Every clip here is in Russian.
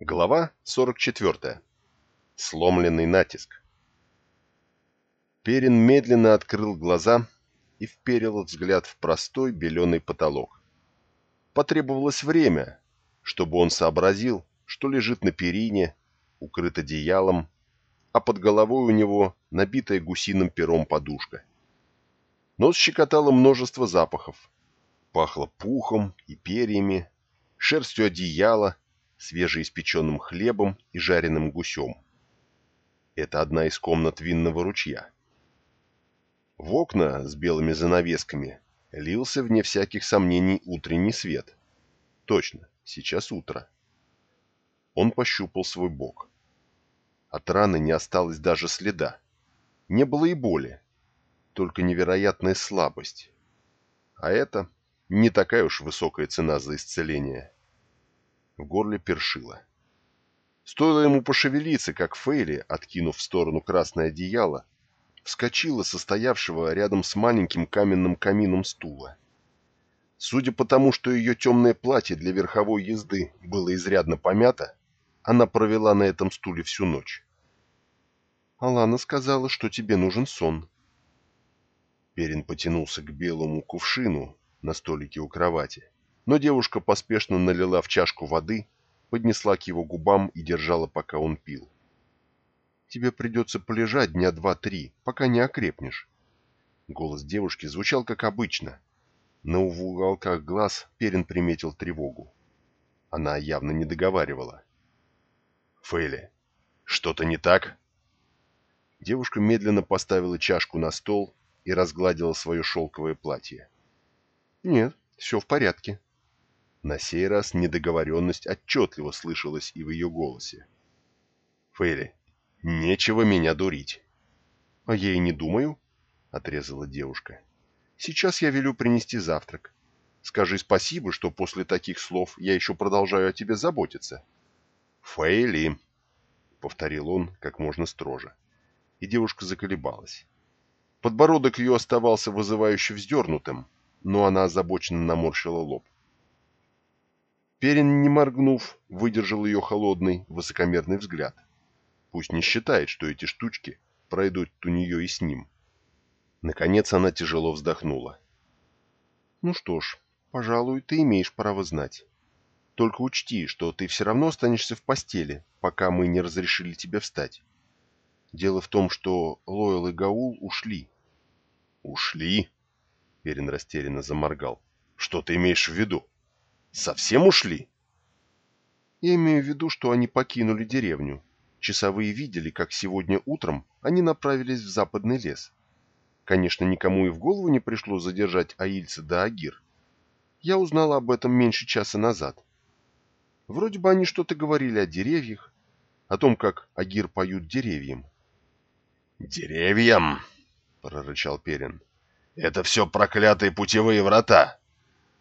Глава 44. Сломленный натиск. Перин медленно открыл глаза и вперил взгляд в простой беленый потолок. Потребовалось время, чтобы он сообразил, что лежит на перине, укрыт одеялом, а под головой у него набитая гусиным пером подушка. Нос щекотало множество запахов. Пахло пухом и перьями, шерстью одеяла, свежеиспеченным хлебом и жареным гусем. Это одна из комнат винного ручья. В окна с белыми занавесками лился, вне всяких сомнений, утренний свет. Точно, сейчас утро. Он пощупал свой бок. От раны не осталось даже следа. Не было и боли, только невероятная слабость. А это не такая уж высокая цена за исцеление. В горле першило. Стоило ему пошевелиться, как Фейли, откинув в сторону красное одеяло, вскочила со стоявшего рядом с маленьким каменным камином стула. Судя по тому, что ее темное платье для верховой езды было изрядно помято, она провела на этом стуле всю ночь. «Алана сказала, что тебе нужен сон». Перин потянулся к белому кувшину на столике у кровати но девушка поспешно налила в чашку воды, поднесла к его губам и держала, пока он пил. «Тебе придется полежать дня два-три, пока не окрепнешь». Голос девушки звучал как обычно, но в уголках глаз Перин приметил тревогу. Она явно не договаривала. «Фейли, что-то не так?» Девушка медленно поставила чашку на стол и разгладила свое шелковое платье. «Нет, все в порядке», на сей раз недоговоренность отчетливо слышалась и в ее голосе. «Фейли, нечего меня дурить». «А я и не думаю», — отрезала девушка. «Сейчас я велю принести завтрак. Скажи спасибо, что после таких слов я еще продолжаю о тебе заботиться». «Фейли», — повторил он как можно строже. И девушка заколебалась. Подбородок ее оставался вызывающе вздернутым, но она озабоченно наморщила лоб. Перин, не моргнув, выдержал ее холодный, высокомерный взгляд. Пусть не считает, что эти штучки пройдут у нее и с ним. Наконец она тяжело вздохнула. «Ну что ж, пожалуй, ты имеешь право знать. Только учти, что ты все равно останешься в постели, пока мы не разрешили тебе встать. Дело в том, что Лойл и Гаул ушли». «Ушли?» Перин растерянно заморгал. «Что ты имеешь в виду?» Совсем ушли? Я имею в виду, что они покинули деревню. Часовые видели, как сегодня утром они направились в западный лес. Конечно, никому и в голову не пришло задержать Аильца да Агир. Я узнала об этом меньше часа назад. Вроде бы они что-то говорили о деревьях, о том, как Агир поют деревьям. «Деревьям!» — прорычал Перин. «Это все проклятые путевые врата!»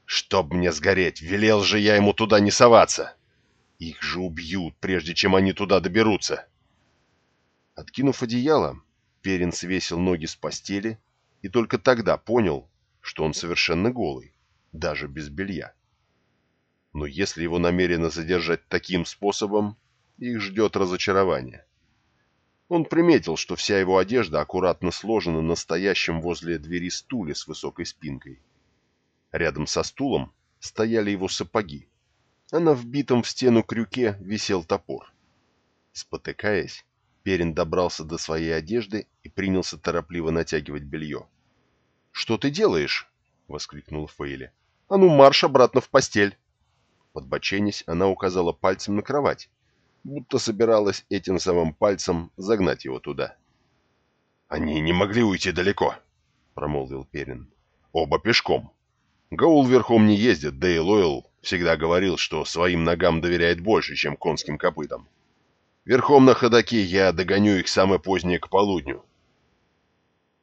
Чтоб мне сгореть, велел же я ему туда не соваться. Их же убьют, прежде чем они туда доберутся. Откинув одеяло, Перин свесил ноги с постели и только тогда понял, что он совершенно голый, даже без белья. Но если его намеренно задержать таким способом, их ждет разочарование. Он приметил, что вся его одежда аккуратно сложена на стоящем возле двери стуле с высокой спинкой. Рядом со стулом стояли его сапоги, а на вбитом в стену крюке висел топор. Спотыкаясь, Перин добрался до своей одежды и принялся торопливо натягивать белье. «Что ты делаешь?» — воскликнул Фейли. «А ну, марш обратно в постель!» Подбоченясь, она указала пальцем на кровать, будто собиралась этим самым пальцем загнать его туда. «Они не могли уйти далеко», — промолвил Перин. «Оба пешком». Гаул верхом не ездит, да и Лойл всегда говорил, что своим ногам доверяет больше, чем конским копытам. Верхом на ходаке я догоню их самое позднее к полудню.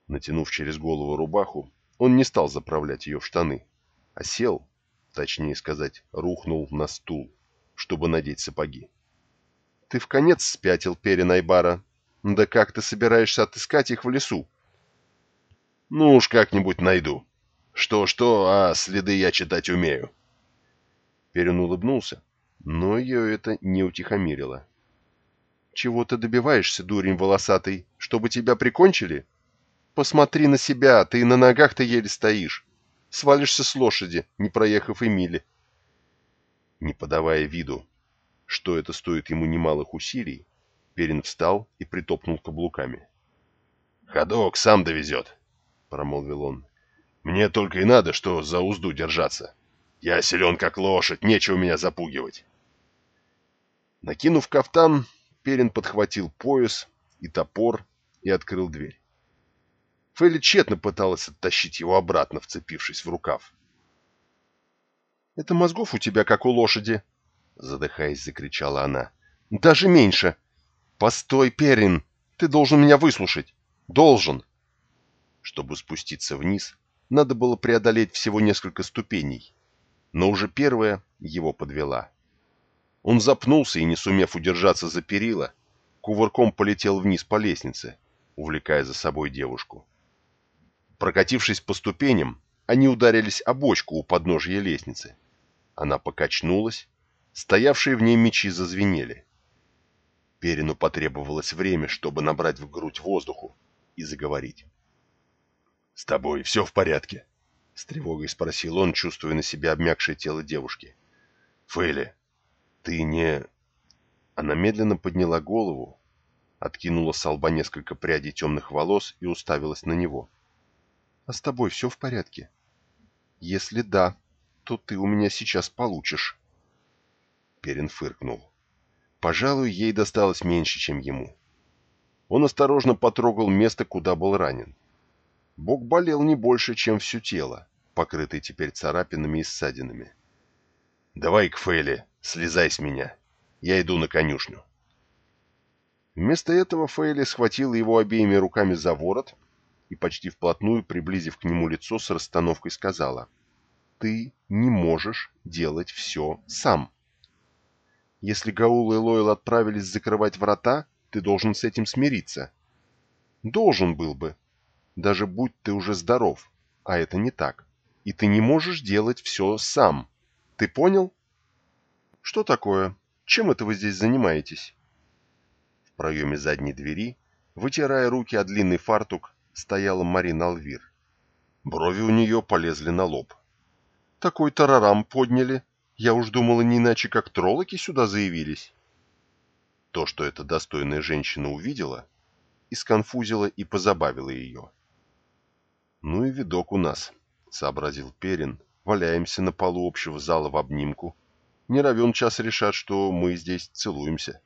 Натянув через голову рубаху, он не стал заправлять ее в штаны, а сел, точнее сказать, рухнул на стул, чтобы надеть сапоги. — Ты в конец спятил, Перин Айбара. Да как ты собираешься отыскать их в лесу? — Ну уж как-нибудь найду, что-что, а следы я читать умею. Перин улыбнулся, Но ее это не утихомирило. «Чего ты добиваешься, дурень волосатый? Чтобы тебя прикончили? Посмотри на себя, ты на ногах-то еле стоишь. Свалишься с лошади, не проехав и мили». Не подавая виду, что это стоит ему немалых усилий, Перин встал и притопнул каблуками. «Ходок сам довезет», — промолвил он. «Мне только и надо, что за узду держаться. Я силен как лошадь, нечего меня запугивать». Накинув кафтан, Перин подхватил пояс и топор и открыл дверь. Фелли тщетно пыталась оттащить его обратно, вцепившись в рукав. «Это мозгов у тебя, как у лошади!» Задыхаясь, закричала она. «Даже меньше! Постой, Перин! Ты должен меня выслушать! Должен!» Чтобы спуститься вниз, надо было преодолеть всего несколько ступеней, но уже первая его подвела. Он запнулся и, не сумев удержаться за перила, кувырком полетел вниз по лестнице, увлекая за собой девушку. Прокатившись по ступеням, они ударились о бочку у подножья лестницы. Она покачнулась, стоявшие в ней мечи зазвенели. Перину потребовалось время, чтобы набрать в грудь воздуху и заговорить. «С тобой все в порядке?» — с тревогой спросил он, чувствуя на себе обмякшее тело девушки. «Фейли, ты не...» Она медленно подняла голову, откинула с лба несколько прядей темных волос и уставилась на него. «А с тобой все в порядке? Если да, то ты у меня сейчас получишь». Перин фыркнул. Пожалуй, ей досталось меньше, чем ему. Он осторожно потрогал место, куда был ранен. Бок болел не больше, чем все тело, покрытый теперь царапинами и ссадинами. «Давай к слезай с меня. Я иду на конюшню». Вместо этого Фейли схватила его обеими руками за ворот и, почти вплотную приблизив к нему лицо, с расстановкой сказала, «Ты не можешь делать все сам. Если Гаул и Лойл отправились закрывать врата, ты должен с этим смириться. Должен был бы, даже будь ты уже здоров, а это не так. И ты не можешь делать все сам. Ты понял? Что такое? Чем это вы здесь занимаетесь? В проеме задней двери, вытирая руки о длинный фартук, стояла Марина Алвир. Брови у нее полезли на лоб. Такой тарарам подняли. Я уж думала, не иначе, как троллоки сюда заявились. То, что эта достойная женщина увидела, исконфузило и позабавило ее. «Ну и видок у нас», — сообразил Перин. «Валяемся на полу общего зала в обнимку. Не равен час решат, что мы здесь целуемся».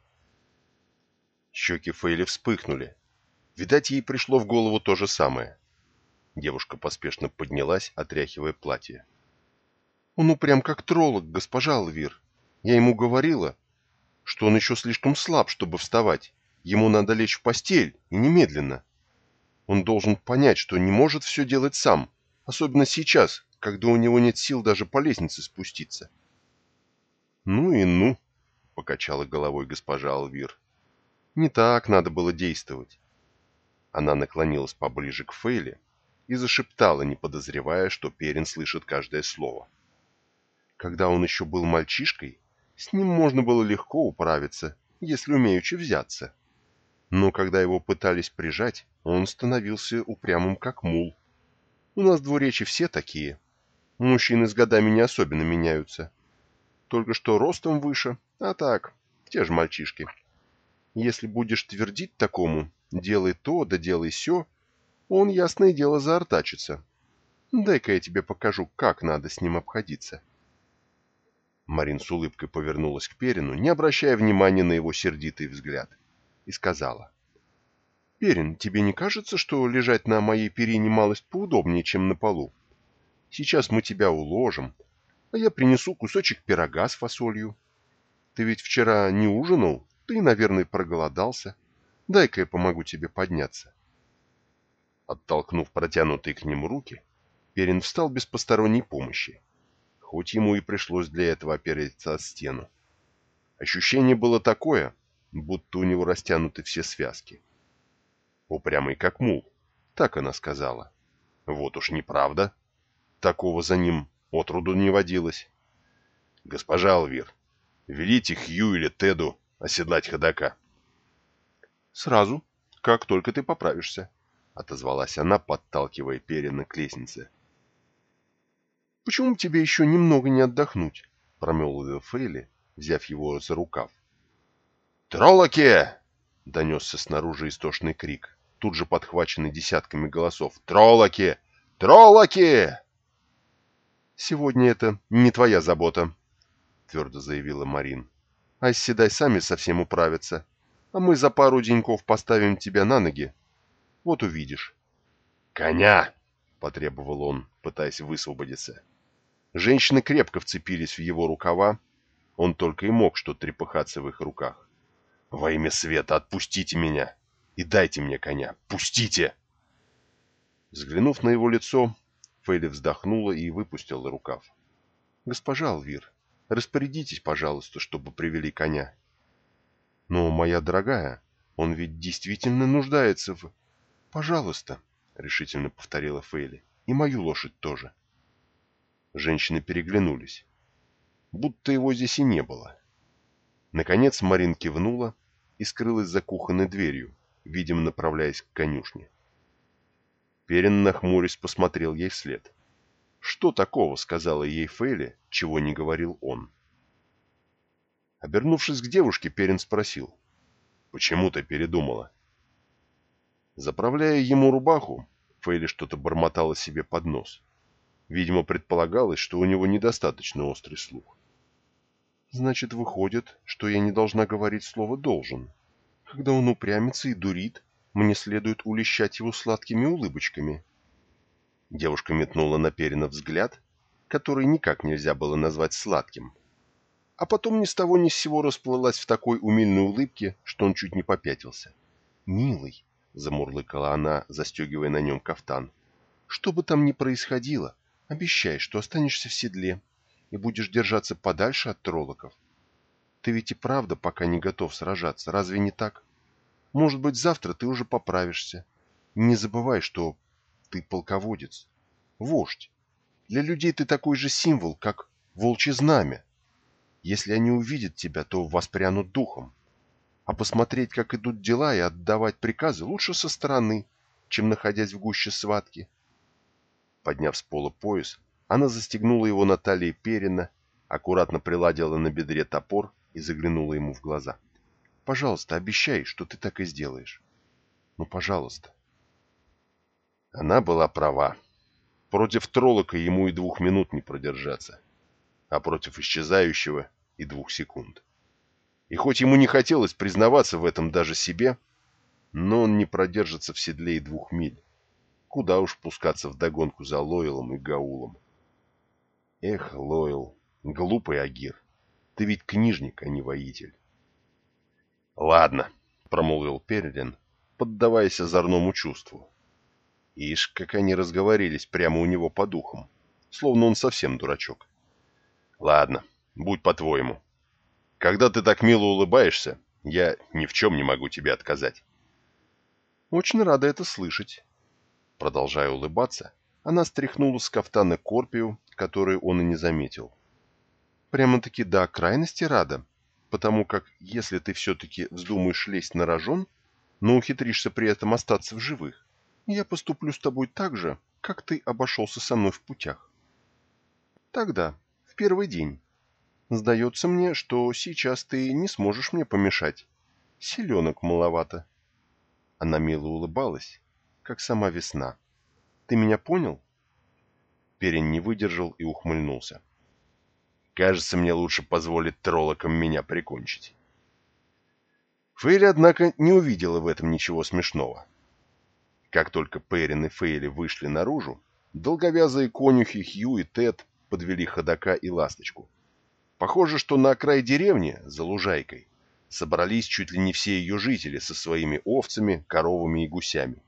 Щеки Фейли вспыхнули. Видать, ей пришло в голову то же самое. Девушка поспешно поднялась, отряхивая платье. «Он упрям как троллок, госпожа Алвир. Я ему говорила, что он еще слишком слаб, чтобы вставать. Ему надо лечь в постель, и немедленно. Он должен понять, что не может все делать сам, особенно сейчас, когда у него нет сил даже по лестнице спуститься. «Ну и ну», — покачала головой госпожа Алвир. «Не так надо было действовать». Она наклонилась поближе к Фейле и зашептала, не подозревая, что Перин слышит каждое слово. Когда он еще был мальчишкой, с ним можно было легко управиться, если умеючи взяться. Но когда его пытались прижать, он становился упрямым как мул. У нас двуречи все такие. Мужчины с годами не особенно меняются. Только что ростом выше, а так, те же мальчишки. Если будешь твердить такому, делай то, да делай сё, он, ясное дело, заортачится. Дай-ка я тебе покажу, как надо с ним обходиться. Марин с улыбкой повернулась к Перину, не обращая внимания на его сердитый взгляд, и сказала. «Перин, тебе не кажется, что лежать на моей перине малость поудобнее, чем на полу? Сейчас мы тебя уложим, а я принесу кусочек пирога с фасолью. Ты ведь вчера не ужинал, ты, наверное, проголодался. Дай-ка я помогу тебе подняться». Оттолкнув протянутые к нему руки, Перин встал без посторонней помощи, хоть ему и пришлось для этого опереться о стену. Ощущение было такое, будто у него растянуты все связки. Упрямый как мул. Так она сказала. Вот уж неправда. Такого за ним отроду не водилось. Госпожа Алвир, Велите Хью или Теду оседлать ходока. «Сразу, как только ты поправишься», — отозвалась она, подталкивая Перина к лестнице. «Почему тебе еще немного не отдохнуть?» — промолвил Фейли, взяв его за рукав. «Троллоки!» — донесся снаружи истошный крик, тут же подхваченный десятками голосов. «Троллоки! Троллоки!» «Сегодня это не твоя забота», — твердо заявила Марин. «А седай сами совсем управятся, а мы за пару деньков поставим тебя на ноги. Вот увидишь». «Коня!» — потребовал он, пытаясь высвободиться. Женщины крепко вцепились в его рукава, он только и мог что трепыхаться в их руках. «Во имя света, отпустите меня! И дайте мне коня! Пустите!» Взглянув на его лицо, Фейли вздохнула и выпустила рукав. «Госпожа Алвир, распорядитесь, пожалуйста, чтобы привели коня». «Но, моя дорогая, он ведь действительно нуждается в...» «Пожалуйста», — решительно повторила Фейли, — «и мою лошадь тоже». Женщины переглянулись. Будто его здесь и не было. Наконец Марин кивнула и скрылась за кухонной дверью, видимо, направляясь к конюшне. Перин, нахмурясь, посмотрел ей вслед. Что такого сказала ей Фейли, чего не говорил он? Обернувшись к девушке, Перин спросил. «Почему ты передумала?» Заправляя ему рубаху, Фейли что-то бормотала себе под нос. Видимо, предполагалось, что у него недостаточно острый слух. «Значит, выходит, что я не должна говорить слово «должен». Когда он упрямится и дурит, мне следует улещать его сладкими улыбочками». Девушка метнула на Перина взгляд, который никак нельзя было назвать сладким. А потом ни с того ни с сего расплылась в такой умильной улыбке, что он чуть не попятился. «Милый», — замурлыкала она, застегивая на нем кафтан, — «что бы там ни происходило, обещай, что останешься в седле и будешь держаться подальше от троллоков. Ты ведь и правда пока не готов сражаться, разве не так?» Может быть, завтра ты уже поправишься. Не забывай, что ты полководец, вождь. Для людей ты такой же символ, как волчье знамя. Если они увидят тебя, то воспрянут духом. А посмотреть, как идут дела, и отдавать приказы лучше со стороны, чем находясь в гуще схватки. Подняв с пола пояс, она застегнула его на талии перина, аккуратно приладила на бедре топор и заглянула ему в глаза. Пожалуйста, обещай, что ты так и сделаешь. Ну, пожалуйста. Она была права. Против троллока ему и двух минут не продержаться, а против исчезающего и двух секунд. И хоть ему не хотелось признаваться в этом даже себе, но он не продержится в седле и двух миль. Куда уж пускаться в догонку за Лойлом и Гаулом. Эх, Лойл, глупый Агир, ты ведь книжник, а не воитель. «Ладно», — промолвил Перелин, поддаваясь озорному чувству. Ишь, как они разговорились прямо у него по духам, словно он совсем дурачок. «Ладно, будь по-твоему. Когда ты так мило улыбаешься, я ни в чем не могу тебе отказать». «Очень рада это слышать». Продолжая улыбаться, она стряхнула с кафтана корпию, которую он и не заметил. «Прямо-таки до крайности рада, потому как если ты все-таки вздумаешь лезть на рожон, но ухитришься при этом остаться в живых, я поступлю с тобой так же, как ты обошелся со мной в путях. Тогда, в первый день. Сдается мне, что сейчас ты не сможешь мне помешать. Селенок маловато. Она мило улыбалась, как сама весна. Ты меня понял? Перин не выдержал и ухмыльнулся. Кажется, мне лучше позволить троллокам меня прикончить. Фейли, однако, не увидела в этом ничего смешного. Как только Перин и Фейли вышли наружу, долговязые конюхи Хью и Тед подвели ходока и ласточку. Похоже, что на окрай деревни, за лужайкой, собрались чуть ли не все ее жители со своими овцами, коровами и гусями.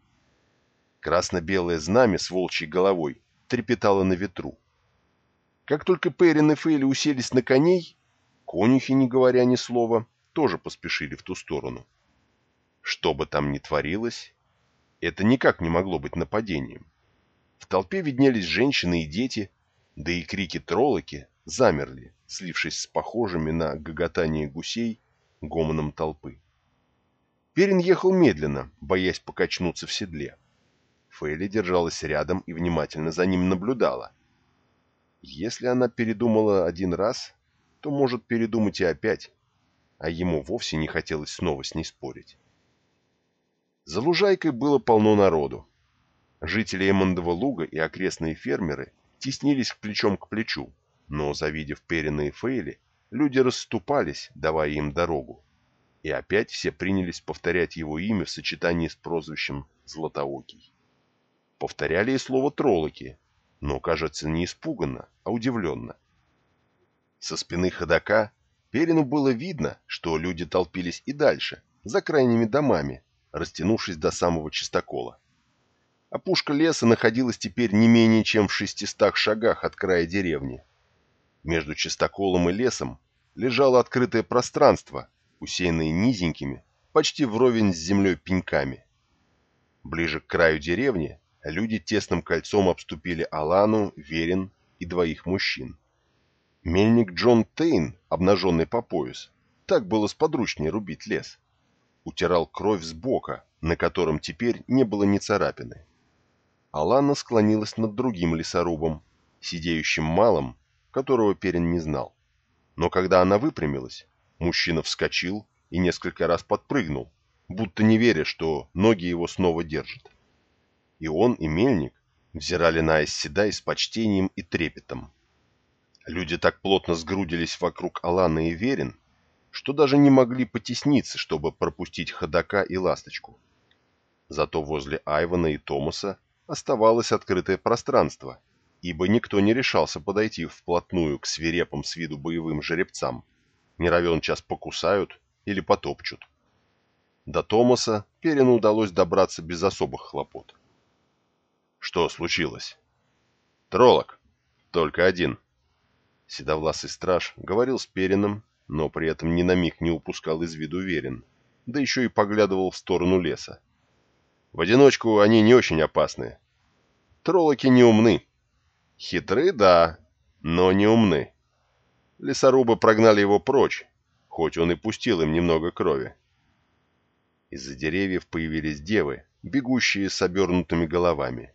Красно-белое знамя с волчьей головой трепетало на ветру. Как только Перин и Фейли уселись на коней, конюхи, не говоря ни слова, тоже поспешили в ту сторону. Что бы там ни творилось, это никак не могло быть нападением. В толпе виднелись женщины и дети, да и крики троллоки замерли, слившись с похожими на гоготание гусей гомоном толпы. Перин ехал медленно, боясь покачнуться в седле. Фейли держалась рядом и внимательно за ним наблюдала. Если она передумала один раз, то может передумать и опять, а ему вовсе не хотелось снова с ней спорить. За лужайкой было полно народу. Жители Эммондова луга и окрестные фермеры теснились плечом к плечу, но, завидев Перина и Фейли, люди расступались, давая им дорогу. И опять все принялись повторять его имя в сочетании с прозвищем Златоокий. Повторяли и слово «троллоки», но, кажется, не испуганно, а удивленно. Со спины ходока Перину было видно, что люди толпились и дальше, за крайними домами, растянувшись до самого чистокола. Опушка леса находилась теперь не менее чем в шестистах шагах от края деревни. Между чистоколом и лесом лежало открытое пространство, усеянное низенькими, почти вровень с землей пеньками. Ближе к краю деревни люди тесным кольцом обступили Алану, Верин и двоих мужчин. Мельник Джон Тейн, обнаженный по пояс, так было сподручнее рубить лес, утирал кровь с бока, на котором теперь не было ни царапины. Алана склонилась над другим лесорубом, сидеющим малым, которого Перин не знал. Но когда она выпрямилась, мужчина вскочил и несколько раз подпрыгнул, будто не веря, что ноги его снова держат. И он, и мельник взирали на Айсседай с почтением и трепетом. Люди так плотно сгрудились вокруг Алана и Верин, что даже не могли потесниться, чтобы пропустить ходока и ласточку. Зато возле Айвана и Томаса оставалось открытое пространство, ибо никто не решался подойти вплотную к свирепым с виду боевым жеребцам. Не равен час покусают или потопчут. До Томаса Перину удалось добраться без особых хлопот. Что случилось? Троллок. Только один. Седовласый страж говорил с Перином, но при этом ни на миг не упускал из виду Верин, да еще и поглядывал в сторону леса. В одиночку они не очень опасны. Троллоки не умны. Хитры, да, но не умны. Лесорубы прогнали его прочь, хоть он и пустил им немного крови. Из-за деревьев появились девы, бегущие с обернутыми головами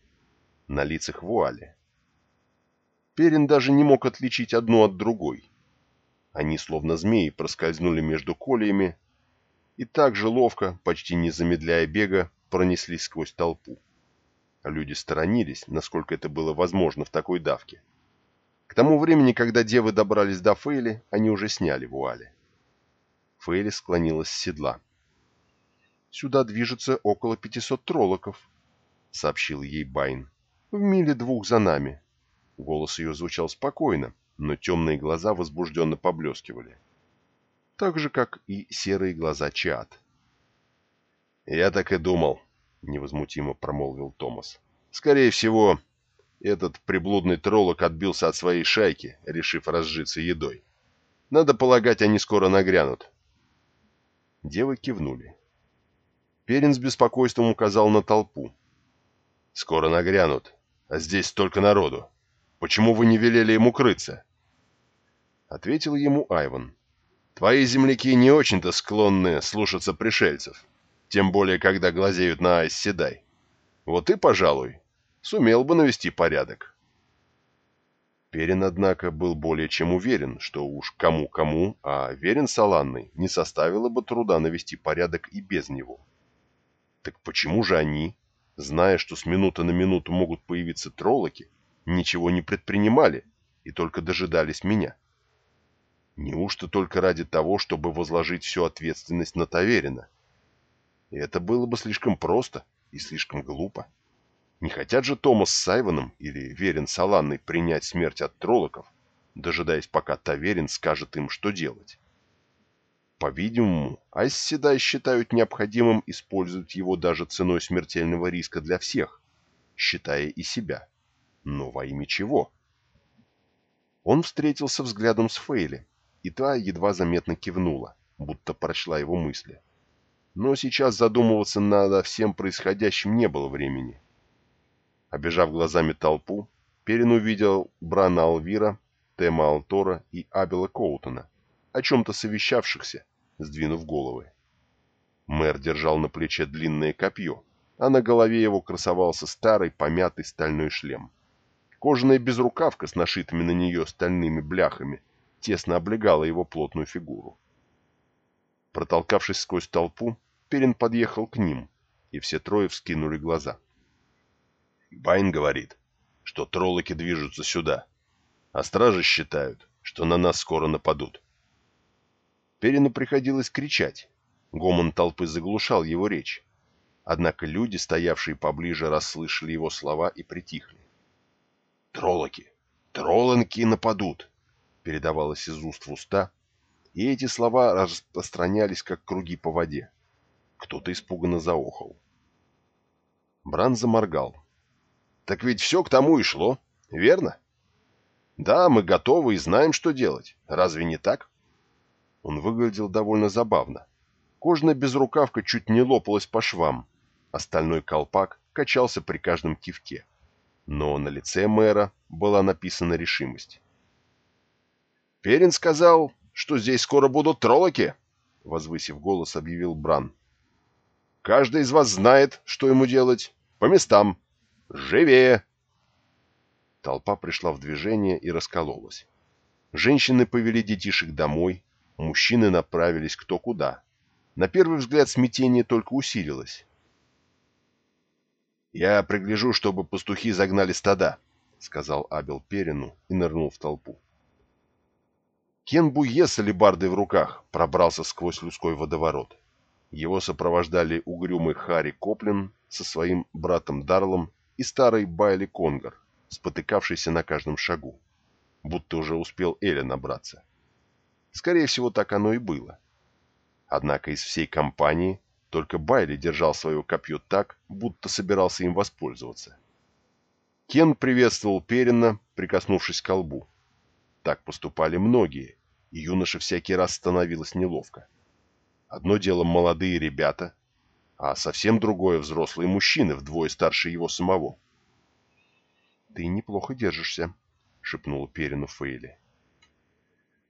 на лицах вуали. Перин даже не мог отличить одну от другой. Они, словно змеи, проскользнули между колиями и так же ловко, почти не замедляя бега, пронеслись сквозь толпу. Люди сторонились, насколько это было возможно в такой давке. К тому времени, когда девы добрались до Фейли, они уже сняли вуали. Фейли склонилась с седла. «Сюда движется около пятисот троллоков», — сообщил ей Байн в миле двух за нами». Голос ее звучал спокойно, но темные глаза возбужденно поблескивали. Так же, как и серые глаза Чиат. «Я так и думал», — невозмутимо промолвил Томас. «Скорее всего, этот приблудный троллок отбился от своей шайки, решив разжиться едой. Надо полагать, они скоро нагрянут». Девы кивнули. Перин с беспокойством указал на толпу. «Скоро нагрянут а здесь столько народу. Почему вы не велели ему крыться?» Ответил ему Айван. «Твои земляки не очень-то склонны слушаться пришельцев, тем более, когда глазеют на Айс-Седай. Вот и, пожалуй, сумел бы навести порядок». Перин, однако, был более чем уверен, что уж кому-кому, а верен Саланной не составило бы труда навести порядок и без него. Так почему же они, зная, что с минуты на минуту могут появиться троллоки, ничего не предпринимали и только дожидались меня. Неужто только ради того, чтобы возложить всю ответственность на Таверина? Это было бы слишком просто и слишком глупо. Не хотят же Томас с Сайвоном или Верин с Аланной принять смерть от троллоков, дожидаясь, пока Таверин скажет им, что делать. По-видимому, Айсседай считают необходимым использовать его даже ценой смертельного риска для всех, считая и себя. Но во имя чего? Он встретился взглядом с Фейли, и та едва заметно кивнула, будто прочла его мысли. Но сейчас задумываться над всем происходящим не было времени. Обежав глазами толпу, Перин увидел Брана Алвира, Тема Алтора и Абела Коутона, о чем-то совещавшихся, сдвинув головы. Мэр держал на плече длинное копье, а на голове его красовался старый помятый стальной шлем. Кожаная безрукавка с нашитыми на нее стальными бляхами тесно облегала его плотную фигуру. Протолкавшись сквозь толпу, Перин подъехал к ним, и все трое вскинули глаза. Байн говорит, что троллоки движутся сюда, а стражи считают, что на нас скоро нападут. Перину приходилось кричать. Гомон толпы заглушал его речь. Однако люди, стоявшие поближе, расслышали его слова и притихли. «Троллоки! Тролланки нападут!» передавалось из уст в уста, и эти слова распространялись, как круги по воде. Кто-то испуганно заохал. Бран заморгал. «Так ведь все к тому и шло, верно?» «Да, мы готовы и знаем, что делать. Разве не так?» Он выглядел довольно забавно. Кожаная безрукавка чуть не лопалась по швам. Остальной колпак качался при каждом кивке но на лице мэра была написана решимость. «Перин сказал, что здесь скоро будут троллоки», — возвысив голос, объявил Бран. «Каждый из вас знает, что ему делать. По местам. Живее!» Толпа пришла в движение и раскололась. Женщины повели детишек домой, мужчины направились кто куда. На первый взгляд смятение только усилилось. «Я пригляжу, чтобы пастухи загнали стада», — сказал Абел Перину и нырнул в толпу. Кен Буе с алебардой в руках пробрался сквозь людской водоворот. Его сопровождали угрюмый Харри Коплин со своим братом Дарлом и старый Байли Конгар, спотыкавшийся на каждом шагу, будто уже успел Эля набраться. Скорее всего, так оно и было. Однако из всей компании только Байли держал свое копье так, будто собирался им воспользоваться. Кен приветствовал Перина, прикоснувшись к колбу. Так поступали многие, и юноше всякий раз становилось неловко. Одно дело молодые ребята, а совсем другое взрослые мужчины, вдвое старше его самого. «Ты неплохо держишься», — шепнул Перину Фейли.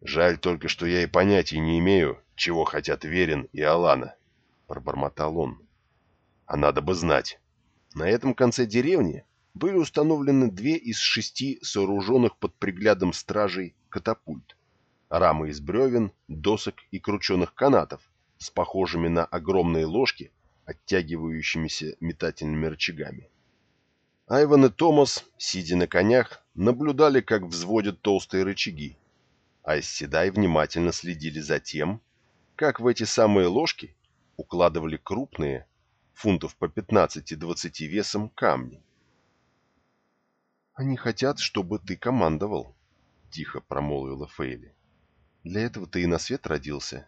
«Жаль только, что я и понятия не имею, чего хотят Верин и Алана», — пробормотал он. «А надо бы знать. На этом конце деревни были установлены две из шести сооруженных под приглядом стражей катапульт. Рамы из бревен, досок и крученых канатов с похожими на огромные ложки, оттягивающимися метательными рычагами. Айван и Томас, сидя на конях, наблюдали, как взводят толстые рычаги, а Исседай внимательно следили за тем, как в эти самые ложки укладывали крупные, фунтов по 15-20 весом, камни. «Они хотят, чтобы ты командовал», — тихо промолвила Фейли. «Для этого ты и на свет родился».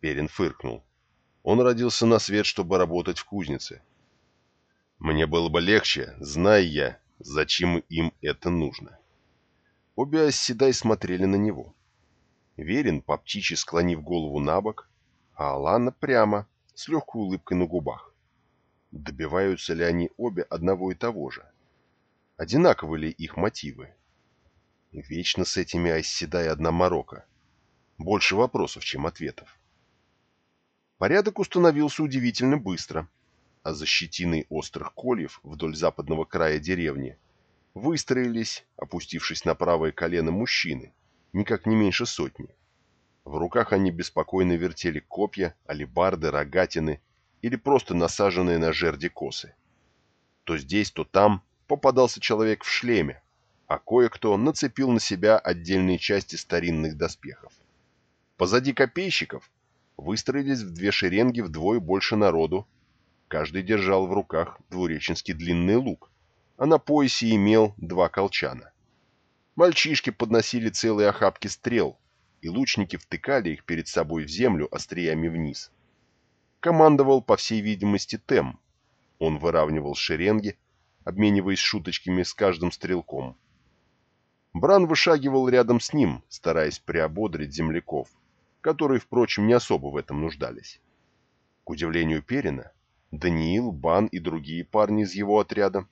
Перин фыркнул. Он родился на свет, чтобы работать в кузнице. Мне было бы легче, зная я, зачем им это нужно. Обе оседай смотрели на него. Верин, по птичьи склонив голову на бок, а Алана прямо, с легкой улыбкой на губах. Добиваются ли они обе одного и того же? Одинаковы ли их мотивы? Вечно с этими оседай одна морока. Больше вопросов, чем ответов. Порядок установился удивительно быстро, а за щетиной острых кольев вдоль западного края деревни выстроились, опустившись на правое колено мужчины, никак не меньше сотни. В руках они беспокойно вертели копья, алебарды, рогатины или просто насаженные на жерди косы. То здесь, то там попадался человек в шлеме, а кое-кто нацепил на себя отдельные части старинных доспехов. Позади копейщиков выстроились в две шеренги вдвое больше народу. Каждый держал в руках двуреченский длинный лук, а на поясе имел два колчана. Мальчишки подносили целые охапки стрел, и лучники втыкали их перед собой в землю остриями вниз. Командовал, по всей видимости, Тем. Он выравнивал шеренги, обмениваясь шуточками с каждым стрелком. Бран вышагивал рядом с ним, стараясь приободрить земляков, которые, впрочем, не особо в этом нуждались. К удивлению Перина, Даниил, Бан и другие парни из его отряда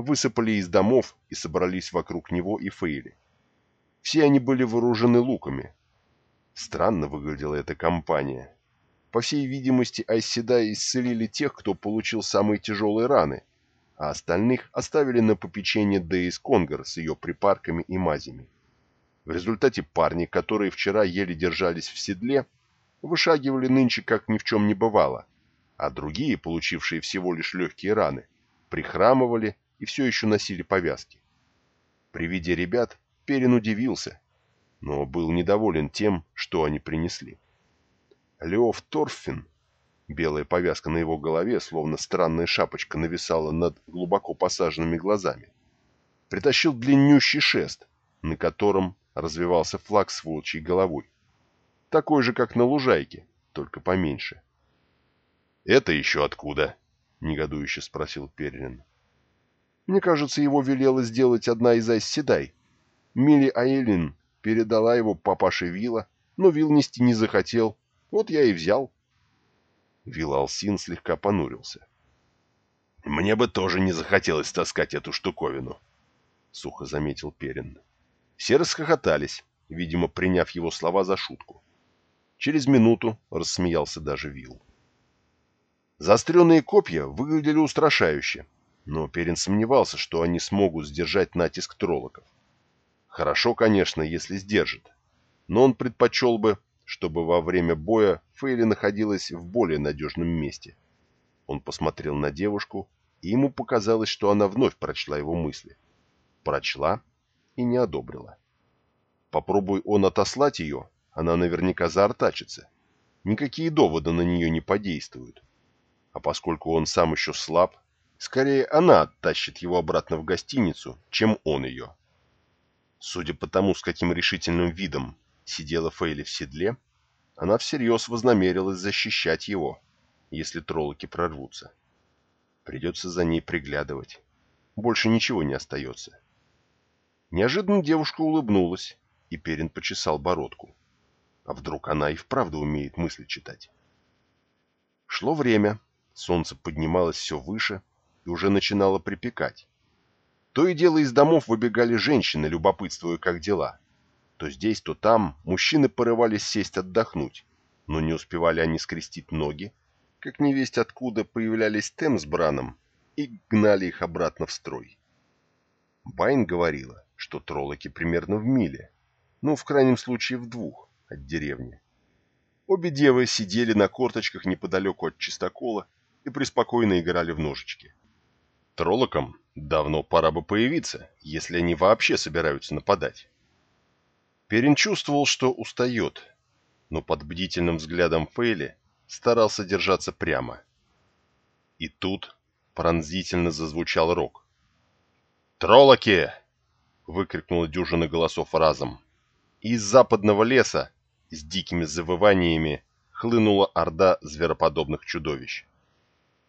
высыпали из домов и собрались вокруг него и Фейли. Все они были вооружены луками. Странно выглядела эта компания. По всей видимости, Айседа исцелили тех, кто получил самые тяжелые раны, а остальных оставили на попечение Дейс Конгар с ее припарками и мазями. В результате парни, которые вчера еле держались в седле, вышагивали нынче как ни в чем не бывало, а другие, получившие всего лишь легкие раны, прихрамывали и все еще носили повязки. При виде ребят Перин удивился, но был недоволен тем, что они принесли. Леоф Торфин, белая повязка на его голове, словно странная шапочка, нависала над глубоко посаженными глазами, притащил длиннющий шест, на котором развивался флаг с волчьей головой. Такой же, как на лужайке, только поменьше. «Это еще откуда?» — негодующе спросил Перлин. «Мне кажется, его велела сделать одна из Айсседай. Мили Аэлин передала его папаше Вилла, но Вил нести не захотел. Вот я и взял». Вилл Алсин слегка понурился. «Мне бы тоже не захотелось таскать эту штуковину», — сухо заметил Перин. Все расхохотались, видимо, приняв его слова за шутку. Через минуту рассмеялся даже Вилл. Заостренные копья выглядели устрашающе, но Перин сомневался, что они смогут сдержать натиск троллоков. Хорошо, конечно, если сдержат, но он предпочел бы, чтобы во время боя Фейли находилась в более надежном месте. Он посмотрел на девушку, и ему показалось, что она вновь прочла его мысли. Прочла и не одобрила. Попробуй он отослать ее, она наверняка заортачится. Никакие доводы на нее не подействуют. А поскольку он сам еще слаб, скорее она оттащит его обратно в гостиницу, чем он ее. Судя по тому, с каким решительным видом сидела Фейли в седле, она всерьез вознамерилась защищать его, если троллоки прорвутся. Придется за ней приглядывать. Больше ничего не остается. Неожиданно девушка улыбнулась, и Перин почесал бородку. А вдруг она и вправду умеет мысли читать? Шло время, Солнце поднималось все выше и уже начинало припекать. То и дело из домов выбегали женщины, любопытствуя, как дела. То здесь, то там мужчины порывались сесть отдохнуть, но не успевали они скрестить ноги, как невесть откуда появлялись Тем с Браном и гнали их обратно в строй. Байн говорила, что троллоки примерно в миле, ну, в крайнем случае, в двух от деревни. Обе девы сидели на корточках неподалеку от чистокола и преспокойно играли в ножички. Троллокам давно пора бы появиться, если они вообще собираются нападать. Перин чувствовал, что устает, но под бдительным взглядом Фейли старался держаться прямо. И тут пронзительно зазвучал рог. «Троллоки!» — выкрикнула дюжина голосов разом. из западного леса с дикими завываниями хлынула орда звероподобных чудовищ.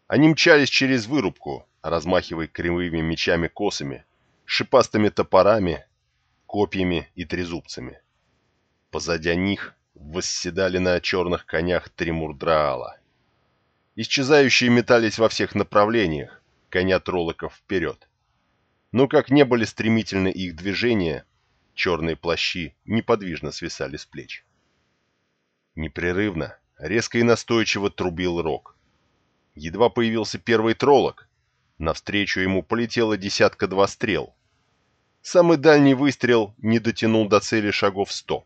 Они мчались через вырубку, размахивая кривыми мечами-косами, шипастыми топорами, копьями и трезубцами. Позади них восседали на черных конях три мурдраала. Исчезающие метались во всех направлениях, коня троллоков вперед. Но как не были стремительны их движения, черные плащи неподвижно свисали с плеч. Непрерывно, резко и настойчиво трубил рог. Едва появился первый троллок, навстречу ему полетела десятка-два стрел. Самый дальний выстрел не дотянул до цели шагов сто.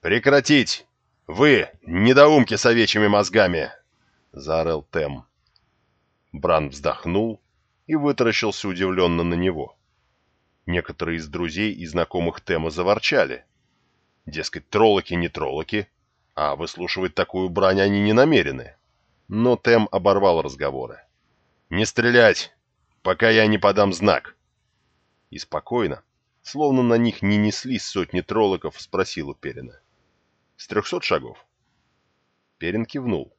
«Прекратить! Вы, недоумки с овечьими мозгами!» — заорал Тем. Бран вздохнул и вытаращился удивленно на него. Некоторые из друзей и знакомых Тема заворчали. Дескать, троллоки не троллоки, а выслушивать такую брань они не намерены но Тем оборвал разговоры. «Не стрелять, пока я не подам знак!» И спокойно, словно на них не неслись сотни троллоков, спросил у Перина. «С трехсот шагов?» Перин кивнул.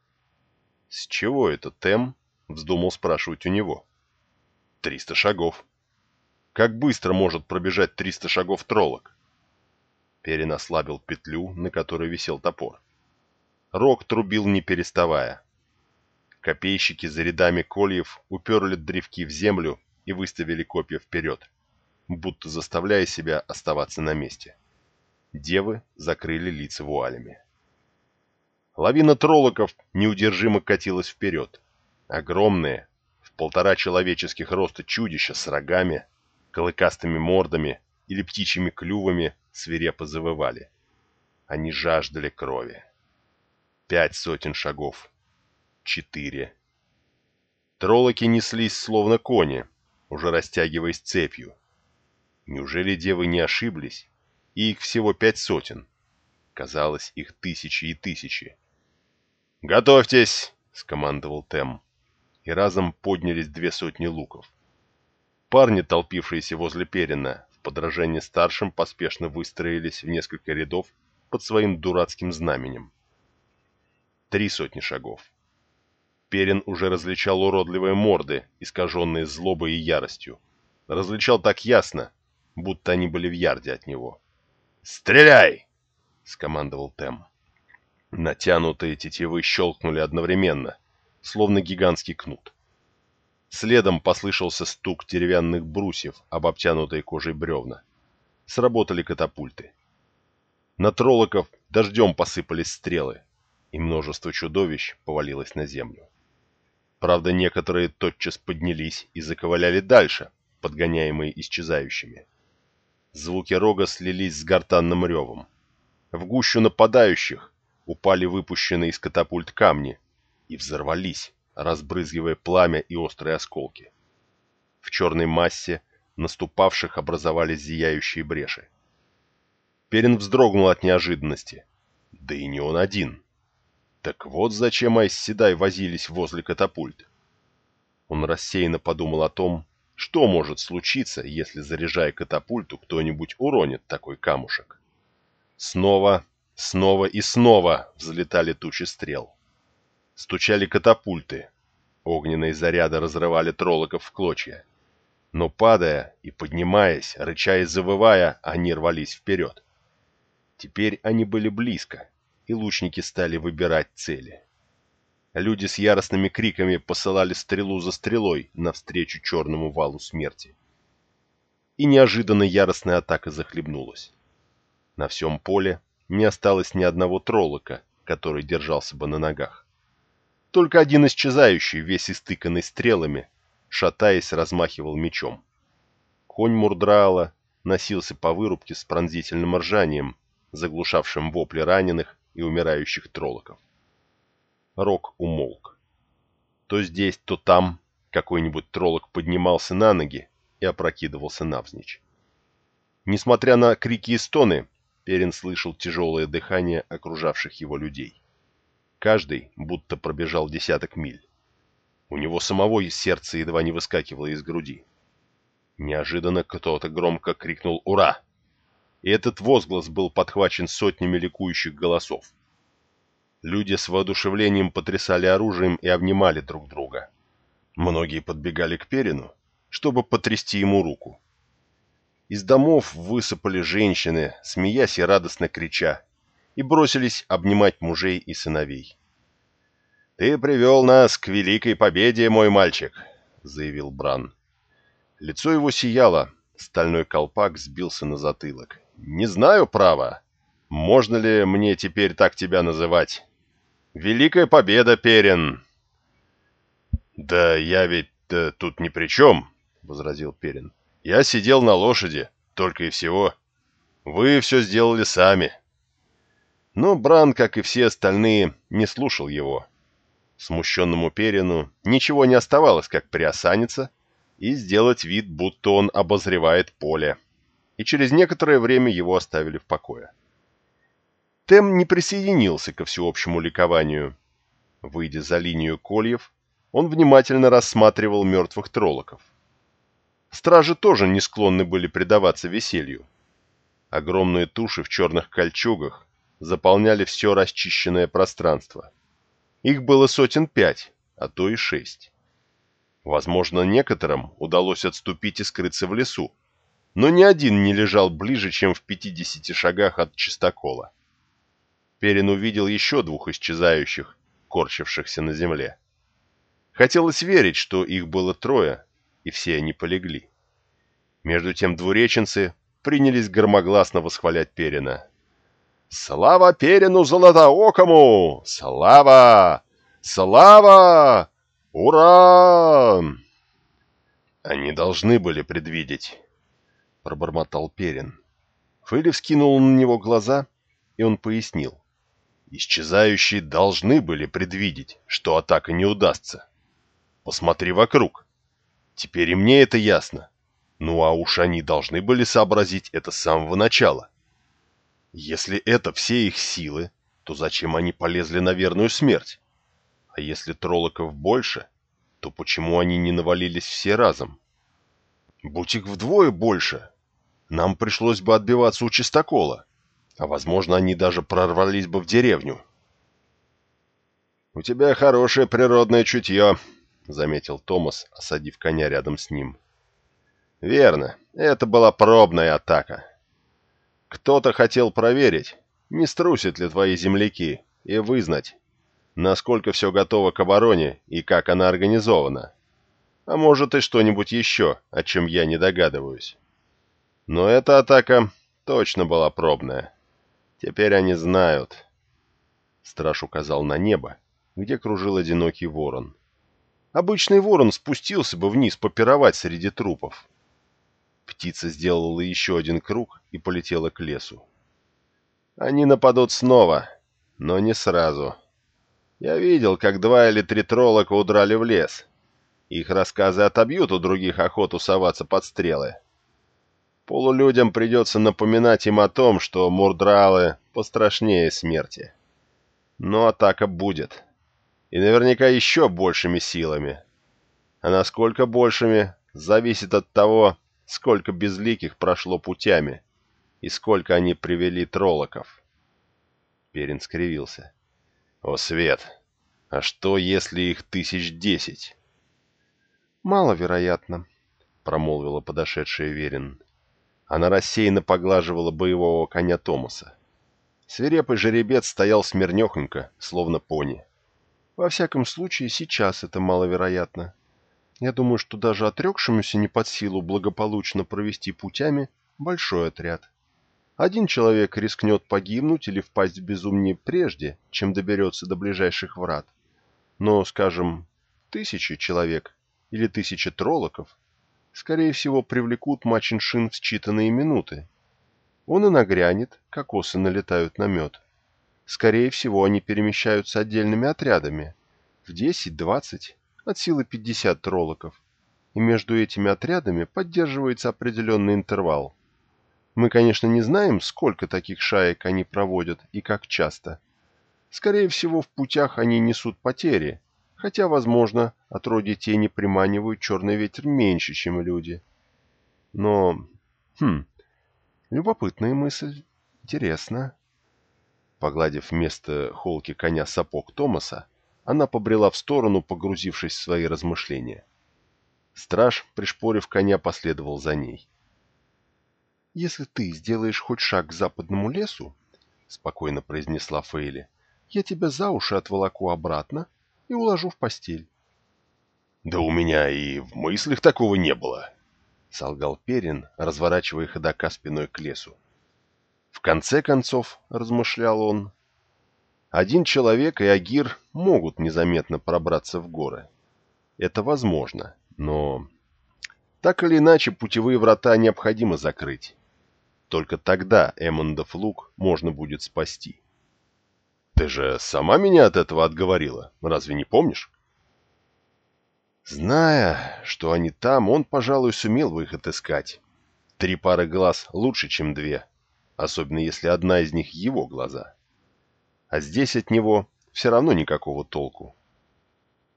«С чего это Тем?» — вздумал спрашивать у него. «Триста шагов». «Как быстро может пробежать триста шагов троллок?» Перин ослабил петлю, на которой висел топор. Рог трубил не переставая. Копейщики за рядами кольев уперли древки в землю и выставили копья вперед. будто заставляя себя оставаться на месте. Девы закрыли лица вуалями. Лавина троллоков неудержимо катилась вперед. Огромные, в полтора человеческих роста чудища с рогами, клыкастыми мордами или птичьими клювами свирепо завывали. Они жаждали крови. Пять сотен шагов. Четыре. Троллоки неслись словно кони, уже растягиваясь цепью. Неужели девы не ошиблись? И их всего пять сотен. Казалось, их тысячи и тысячи. «Готовьтесь!» — скомандовал Тем. И разом поднялись две сотни луков. Парни, толпившиеся возле Перина, в подражании старшим поспешно выстроились в несколько рядов под своим дурацким знаменем. Три сотни шагов. Перин уже различал уродливые морды, искаженные злобой и яростью. Различал так ясно, будто они были в ярде от него. «Стреляй!» — скомандовал Тем. Натянутые тетивы щелкнули одновременно, словно гигантский кнут. Следом послышался стук деревянных брусьев об обтянутой кожей бревна. Сработали катапульты. На троллоков дождем посыпались стрелы, и множество чудовищ повалилось на землю. Правда, некоторые тотчас поднялись и заковыляли дальше, подгоняемые исчезающими. Звуки рога слились с гортанным ревом. В гущу нападающих упали выпущенные из катапульт камни и взорвались, разбрызгивая пламя и острые осколки. В черной массе наступавших образовались зияющие бреши. Перин вздрогнул от неожиданности. Да и не он один. Так вот зачем Айс Седай возились возле катапульт. Он рассеянно подумал о том, что может случиться, если, заряжая катапульту, кто-нибудь уронит такой камушек. Снова Снова и снова взлетали тучи стрел. Стучали катапульты. Огненные заряды разрывали троллоков в клочья. Но падая и поднимаясь, рыча и завывая, они рвались вперед. Теперь они были близко, и лучники стали выбирать цели. Люди с яростными криками посылали стрелу за стрелой навстречу черному валу смерти. И неожиданно яростная атака захлебнулась. На всем поле не осталось ни одного троллока, который держался бы на ногах. Только один исчезающий, весь истыканный стрелами, шатаясь, размахивал мечом. Конь Мурдраала носился по вырубке с пронзительным ржанием, заглушавшим вопли раненых и умирающих троллоков. Рок умолк. То здесь, то там какой-нибудь троллок поднимался на ноги и опрокидывался навзничь. Несмотря на крики и стоны, Перин слышал тяжелое дыхание окружавших его людей. Каждый будто пробежал десяток миль. У него самого сердце едва не выскакивало из груди. Неожиданно кто-то громко крикнул «Ура!» И этот возглас был подхвачен сотнями ликующих голосов. Люди с воодушевлением потрясали оружием и обнимали друг друга. Многие подбегали к Перину, чтобы потрясти ему руку. Из домов высыпали женщины, смеясь и радостно крича, и бросились обнимать мужей и сыновей. «Ты привел нас к великой победе, мой мальчик», — заявил Бран. Лицо его сияло, стальной колпак сбился на затылок. «Не знаю, право. Можно ли мне теперь так тебя называть? Великая победа, Перин!» «Да я ведь -то тут ни при чем», — возразил Перин. Я сидел на лошади, только и всего. Вы все сделали сами. Но Бран, как и все остальные, не слушал его. Смущенному Перину ничего не оставалось, как приосаниться и сделать вид, будто он обозревает поле. И через некоторое время его оставили в покое. Тем не присоединился ко всеобщему ликованию. Выйдя за линию кольев, он внимательно рассматривал мертвых троллоков. Стражи тоже не склонны были предаваться веселью. Огромные туши в черных кольчугах заполняли все расчищенное пространство. Их было сотен пять, а то и шесть. Возможно, некоторым удалось отступить и скрыться в лесу, но ни один не лежал ближе, чем в 50 шагах от чистокола. Перин увидел еще двух исчезающих, корчившихся на земле. Хотелось верить, что их было трое, и все они полегли. Между тем двуреченцы принялись громогласно восхвалять Перина. «Слава Перину Золотоокому! Слава! Слава! Ура!» «Они должны были предвидеть», — пробормотал Перин. Фейли вскинул на него глаза, и он пояснил. «Исчезающие должны были предвидеть, что атака не удастся. Посмотри вокруг. Теперь и мне это ясно. Ну а уж они должны были сообразить это с самого начала. Если это все их силы, то зачем они полезли на верную смерть? А если троллоков больше, то почему они не навалились все разом? Будь их вдвое больше, нам пришлось бы отбиваться у чистокола, а возможно они даже прорвались бы в деревню. «У тебя хорошее природное чутье», — заметил Томас, осадив коня рядом с ним. «Верно, это была пробная атака. Кто-то хотел проверить, не струсят ли твои земляки, и вызнать, насколько все готово к обороне и как она организована. А может и что-нибудь еще, о чем я не догадываюсь. Но эта атака точно была пробная. Теперь они знают. Страж указал на небо, где кружил одинокий ворон. Обычный ворон спустился бы вниз попировать среди трупов. Птица сделала еще один круг и полетела к лесу. Они нападут снова, но не сразу. Я видел, как два или три троллока удрали в лес. Их рассказы отобьют у других охоту соваться под стрелы. Полулюдям придется напоминать им о том, что мурдралы пострашнее смерти. Но атака будет. И наверняка еще большими силами. А насколько большими, зависит от того, сколько безликих прошло путями и сколько они привели троллоков. Перин скривился. «О, Свет! А что, если их тысяч десять?» «Маловероятно», — промолвила подошедшая Верин. Она рассеянно поглаживала боевого коня Томаса. Свирепый жеребец стоял смирнехонько, словно пони. Во всяком случае, сейчас это маловероятно. Я думаю, что даже отрекшемуся не под силу благополучно провести путями большой отряд. Один человек рискнет погибнуть или впасть в безумие прежде, чем доберется до ближайших врат. Но, скажем, тысячи человек или тысячи троллоков, скорее всего, привлекут Мачиншин в считанные минуты. Он и нагрянет, как осы налетают на мед. Скорее всего, они перемещаются отдельными отрядами, в 10-20 от силы 50 троллоков, и между этими отрядами поддерживается определенный интервал. Мы, конечно, не знаем, сколько таких шаек они проводят и как часто. Скорее всего, в путях они несут потери, хотя, возможно, отродье тени приманивают черный ветер меньше, чем люди. Но, хм, любопытная мысль, интересно. Погладив вместо холки коня сапог Томаса, она побрела в сторону, погрузившись в свои размышления. Страж, пришпорив коня, последовал за ней. «Если ты сделаешь хоть шаг к западному лесу, — спокойно произнесла Фейли, — я тебя за уши отволоку обратно и уложу в постель». «Да у меня и в мыслях такого не было», — солгал Перин, разворачивая ходока спиной к лесу. «В конце концов, — размышлял он, один человек и Агир могут незаметно пробраться в горы. Это возможно, но... Так или иначе, путевые врата необходимо закрыть. Только тогда Эммондов лук можно будет спасти. Ты же сама меня от этого отговорила, разве не помнишь? Зная, что они там, он, пожалуй, сумел выход искать. Три пары глаз лучше, чем две, особенно если одна из них его глаза а здесь от него все равно никакого толку.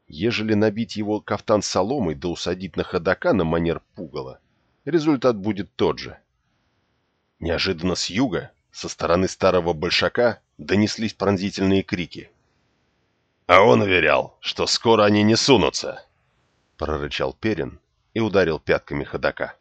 Ежели набить его кафтан соломой да усадить на ходока на манер пугала, результат будет тот же. Неожиданно с юга, со стороны старого большака, донеслись пронзительные крики. «А он уверял, что скоро они не сунутся!» — прорычал Перин и ударил пятками ходока.